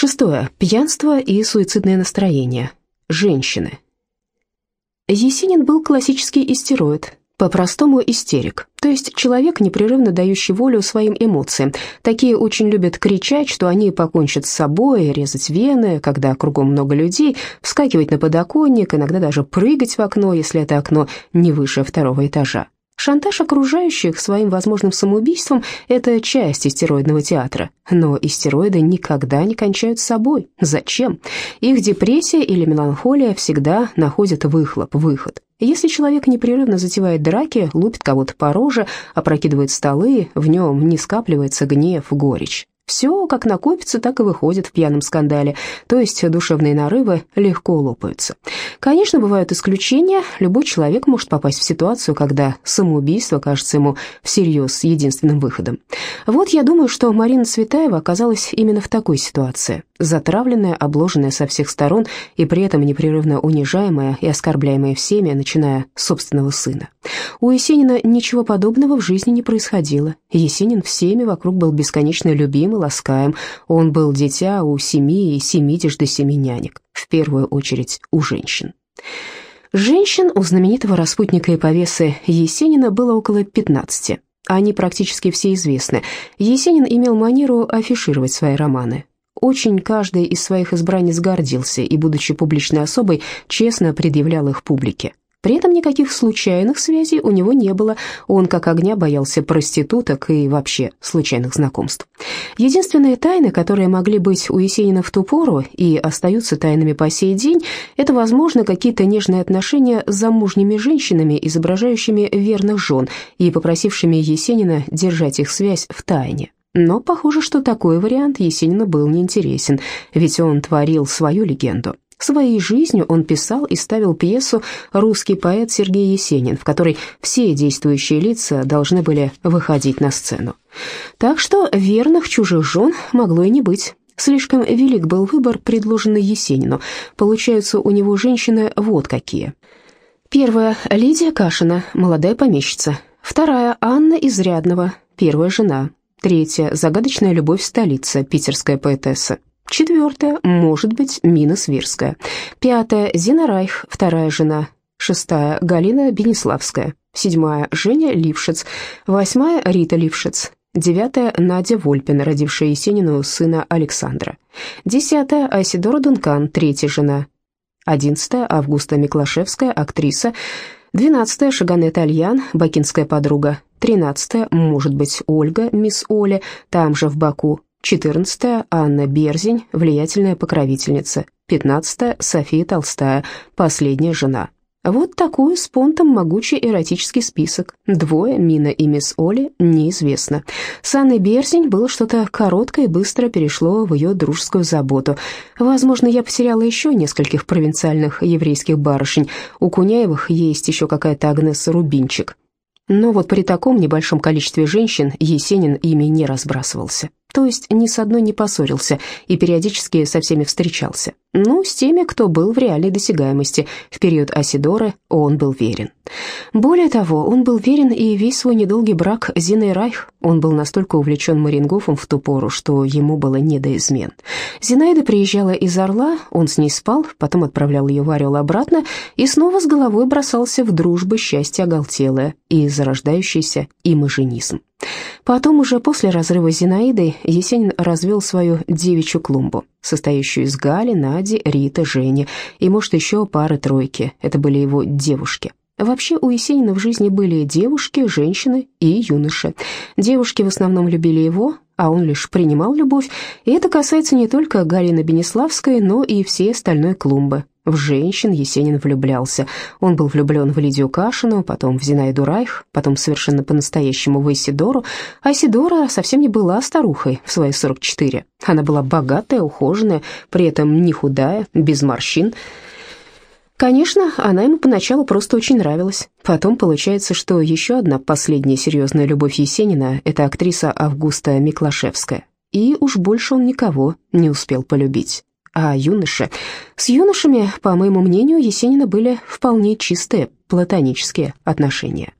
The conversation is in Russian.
Шестое. Пьянство и суицидное настроение. Женщины. Есенин был классический истероид, по-простому истерик, то есть человек, непрерывно дающий волю своим эмоциям. Такие очень любят кричать, что они покончат с собой, резать вены, когда кругом много людей, вскакивать на подоконник, иногда даже прыгать в окно, если это окно не выше второго этажа. Шантаж окружающих своим возможным самоубийством – это часть истероидного театра. Но истероиды никогда не кончают с собой. Зачем? Их депрессия или меланхолия всегда находят выхлоп, выход. Если человек непрерывно затевает драки, лупит кого-то по роже, опрокидывает столы, в нем не скапливается гнев, горечь. Все, как накопится, так и выходит в пьяном скандале, то есть душевные нарывы легко лопаются. Конечно, бывают исключения, любой человек может попасть в ситуацию, когда самоубийство кажется ему всерьез единственным выходом. Вот я думаю, что Марина Цветаева оказалась именно в такой ситуации затравленная, обложенная со всех сторон и при этом непрерывно унижаемая и оскорбляемая всеми, начиная с собственного сына. У Есенина ничего подобного в жизни не происходило. Есенин всеми вокруг был бесконечно любим и ласкаем. Он был дитя у семи и семидишь до семи нянек, в первую очередь у женщин. Женщин у знаменитого распутника и повесы Есенина было около 15. Они практически все известны. Есенин имел манеру афишировать свои романы. Очень каждый из своих избранниц гордился и, будучи публичной особой, честно предъявлял их публике. При этом никаких случайных связей у него не было, он как огня боялся проституток и вообще случайных знакомств. Единственные тайны, которые могли быть у Есенина в ту пору и остаются тайнами по сей день, это, возможно, какие-то нежные отношения с замужними женщинами, изображающими верных жен и попросившими Есенина держать их связь в тайне. Но похоже, что такой вариант Есенину был неинтересен, ведь он творил свою легенду. Своей жизнью он писал и ставил пьесу «Русский поэт Сергей Есенин», в которой все действующие лица должны были выходить на сцену. Так что верных чужих жен могло и не быть. Слишком велик был выбор, предложенный Есенину. Получаются у него женщины вот какие. Первая – Лидия Кашина, молодая помещица. Вторая – Анна Изрядного, первая жена. Третья – загадочная любовь столица, питерская поэтесса. Четвертая – может быть, Мина Свирская. Пятая – Зина Райх, вторая жена. Шестая – Галина Бенеславская. Седьмая – Женя Лившиц. Восьмая – Рита Лившиц. Девятая – Надя Вольпин, родившая Есенину сына Александра. Десятая – Айсидора Дункан, третья жена. Одиннадцатая – Августа Миклашевская, актриса. Двенадцатая – Шаганет Альян, бакинская подруга. Тринадцатая, может быть, Ольга, мисс Оля, там же в Баку. Четырнадцатая, Анна Берзень, влиятельная покровительница. Пятнадцатая, София Толстая, последняя жена. Вот такой с понтом могучий эротический список. Двое, Мина и мисс Оли, неизвестно. С Анной Берзень было что-то короткое и быстро перешло в ее дружескую заботу. Возможно, я потеряла еще нескольких провинциальных еврейских барышень. У Куняевых есть еще какая-то Агнеса Рубинчик. Но вот при таком небольшом количестве женщин Есенин ими не разбрасывался. То есть ни с одной не поссорился и периодически со всеми встречался. Ну, с теми, кто был в реальной досягаемости. В период Асидоры он был верен. Более того, он был верен и весь свой недолгий брак Зиной Райх. Он был настолько увлечен Марингофом в ту пору, что ему было не до измен. Зинаида приезжала из Орла, он с ней спал, потом отправлял ее в Орел обратно и снова с головой бросался в дружбы счастье оголтелое и зарождающийся имажинизм. Потом, уже после разрыва с Зинаидой, Есенин развел свою девичью клумбу, состоящую из Гали, Нади, Риты, Жени и, может, еще пары-тройки. Это были его девушки. Вообще у Есенина в жизни были девушки, женщины и юноши. Девушки в основном любили его, а он лишь принимал любовь, и это касается не только Галины Бенеславской, но и всей остальной клумбы. В женщин Есенин влюблялся. Он был влюблен в Лидию Кашину, потом в Зинаиду Райх, потом совершенно по-настоящему в Исидору. А Исидора совсем не была старухой в свои 44. Она была богатая, ухоженная, при этом не худая, без морщин. Конечно, она ему поначалу просто очень нравилась. Потом получается, что еще одна последняя серьезная любовь Есенина – это актриса Августа Миклашевская. И уж больше он никого не успел полюбить а юноши. С юношами, по моему мнению, Есенина были вполне чистые платонические отношения.